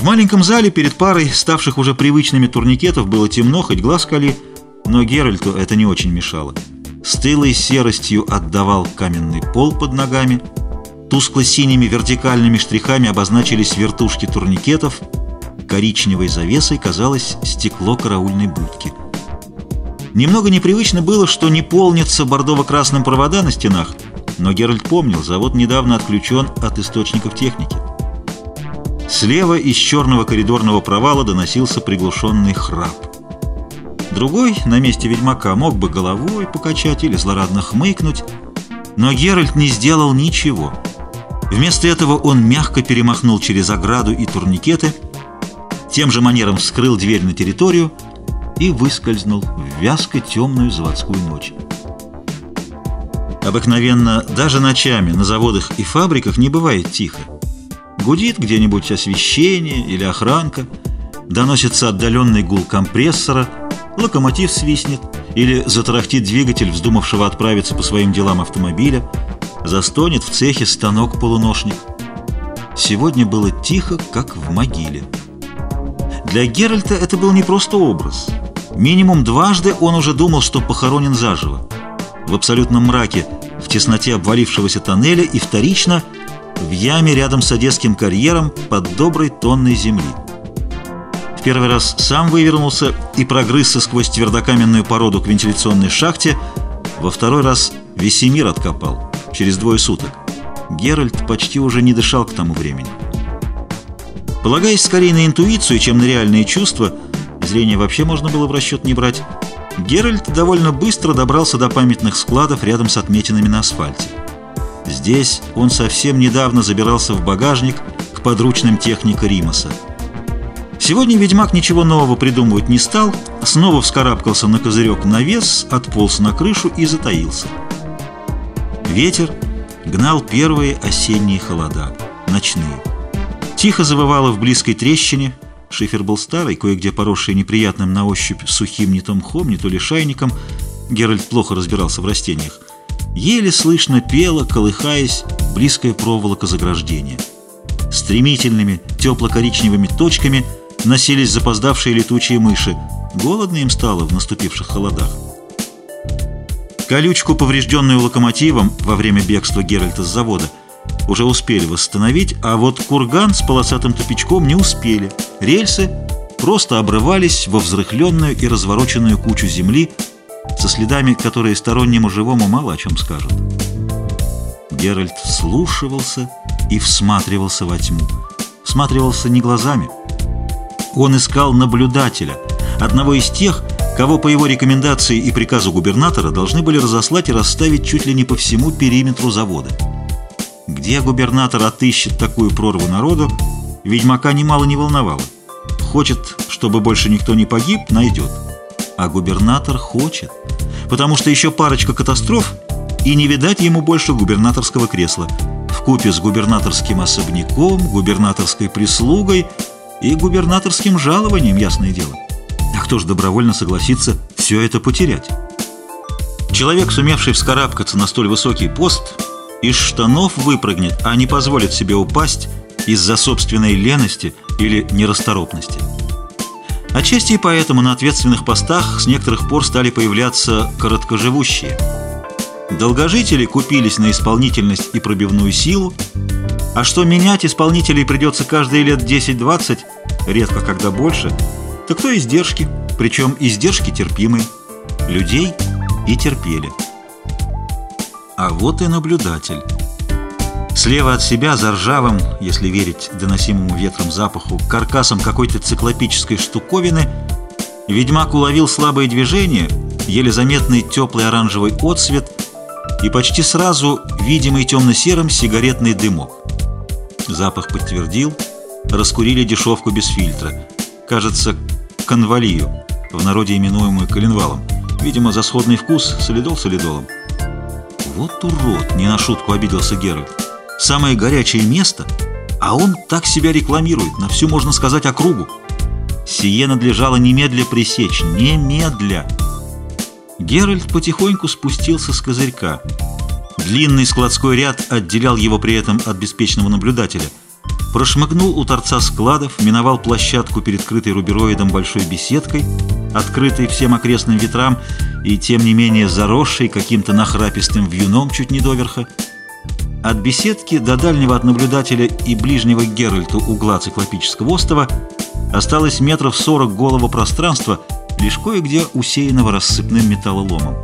В маленьком зале перед парой ставших уже привычными турникетов было темно, хоть глаз кали, но Геральту это не очень мешало. Стылой серостью отдавал каменный пол под ногами, тускло-синими вертикальными штрихами обозначились вертушки турникетов, коричневой завесой казалось стекло караульной будки. Немного непривычно было, что не полнятся бордово-красным провода на стенах, но Геральт помнил, завод недавно отключен от источников техники. Слева из черного коридорного провала доносился приглушенный храп. Другой на месте ведьмака мог бы головой покачать или злорадно хмыкнуть, но Геральт не сделал ничего. Вместо этого он мягко перемахнул через ограду и турникеты, тем же манером вскрыл дверь на территорию и выскользнул в вязко темную заводскую ночь. Обыкновенно даже ночами на заводах и фабриках не бывает тихо. Гудит где-нибудь освещение или охранка, доносится отдаленный гул компрессора, локомотив свистнет или затарахтит двигатель, вздумавшего отправиться по своим делам автомобиля, застонет в цехе станок-полуношник. Сегодня было тихо, как в могиле. Для Геральта это был не просто образ. Минимум дважды он уже думал, что похоронен заживо. В абсолютном мраке, в тесноте обвалившегося тоннеля и вторично в яме рядом с Одесским карьером под доброй тонной земли. В первый раз сам вывернулся и прогрызся сквозь твердокаменную породу к вентиляционной шахте, во второй раз Весемир откопал, через двое суток. Геральт почти уже не дышал к тому времени. Полагаясь скорее на интуицию, чем на реальные чувства, зрение вообще можно было в расчет не брать, Геральт довольно быстро добрался до памятных складов рядом с отметинами на асфальте. Здесь он совсем недавно забирался в багажник к подручным техника Римаса. Сегодня ведьмак ничего нового придумывать не стал, снова вскарабкался на козырек навес, отполз на крышу и затаился. Ветер гнал первые осенние холода, ночные. Тихо завывало в близкой трещине, шифер был старый, кое-где поросший неприятным на ощупь сухим не то мхом, не то лишайником, Геральт плохо разбирался в растениях. Еле слышно пела, колыхаясь, близкая проволока заграждения. Стремительными, тепло-коричневыми точками носились запоздавшие летучие мыши. Голодно им стало в наступивших холодах. Колючку, поврежденную локомотивом во время бегства Геральта с завода, уже успели восстановить, а вот курган с полосатым тупичком не успели. Рельсы просто обрывались во взрыхленную и развороченную кучу земли, со следами, которые стороннему живому мало о чем скажут. Геральт вслушивался и всматривался во тьму. Всматривался не глазами. Он искал наблюдателя, одного из тех, кого по его рекомендации и приказу губернатора должны были разослать и расставить чуть ли не по всему периметру завода. Где губернатор отыщет такую прорву народу, ведьмака немало не волновало. Хочет, чтобы больше никто не погиб, найдет. А губернатор хочет, потому что еще парочка катастроф, и не видать ему больше губернаторского кресла. В купе с губернаторским особняком, губернаторской прислугой и губернаторским жалованием, ясное дело. А кто же добровольно согласится все это потерять? Человек, сумевший вскарабкаться на столь высокий пост, из штанов выпрыгнет, а не позволит себе упасть из-за собственной лености или нерасторопности. Отчасти и поэтому на ответственных постах с некоторых пор стали появляться короткоживущие. Долгожители купились на исполнительность и пробивную силу, а что менять исполнителей придется каждые лет 10-20, редко когда больше, так то издержки, причем издержки терпимые. Людей и терпели. А вот и наблюдатель. Слева от себя, за ржавым, если верить доносимому ветром запаху, каркасом какой-то циклопической штуковины, ведьмак уловил слабое движение, еле заметный теплый оранжевый отсвет и почти сразу видимый темно-серым сигаретный дымок. Запах подтвердил, раскурили дешевку без фильтра. Кажется, конвалию, в народе именуемую коленвалом. Видимо, за сходный вкус солидол солидолом. Вот урод, не на шутку обиделся Геральт самое горячее место, а он так себя рекламирует, на всю, можно сказать, округу. Сие надлежало немедля пресечь, немедля. Геральт потихоньку спустился с козырька. Длинный складской ряд отделял его при этом от беспечного наблюдателя. прошмыгнул у торца складов, миновал площадку перед крытой рубероидом большой беседкой, открытой всем окрестным ветрам и, тем не менее, заросшей каким-то нахрапистым вьюном чуть не доверха. От беседки до дальнего от наблюдателя и ближнего Геральту угла циклопического острова осталось метров сорок голого пространства, лишь кое-где усеянного рассыпным металлоломом.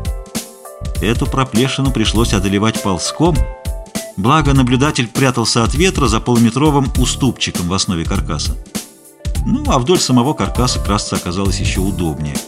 Эту проплешину пришлось одолевать ползком, благо наблюдатель прятался от ветра за полуметровым уступчиком в основе каркаса. Ну, а вдоль самого каркаса красться оказалось еще удобнее –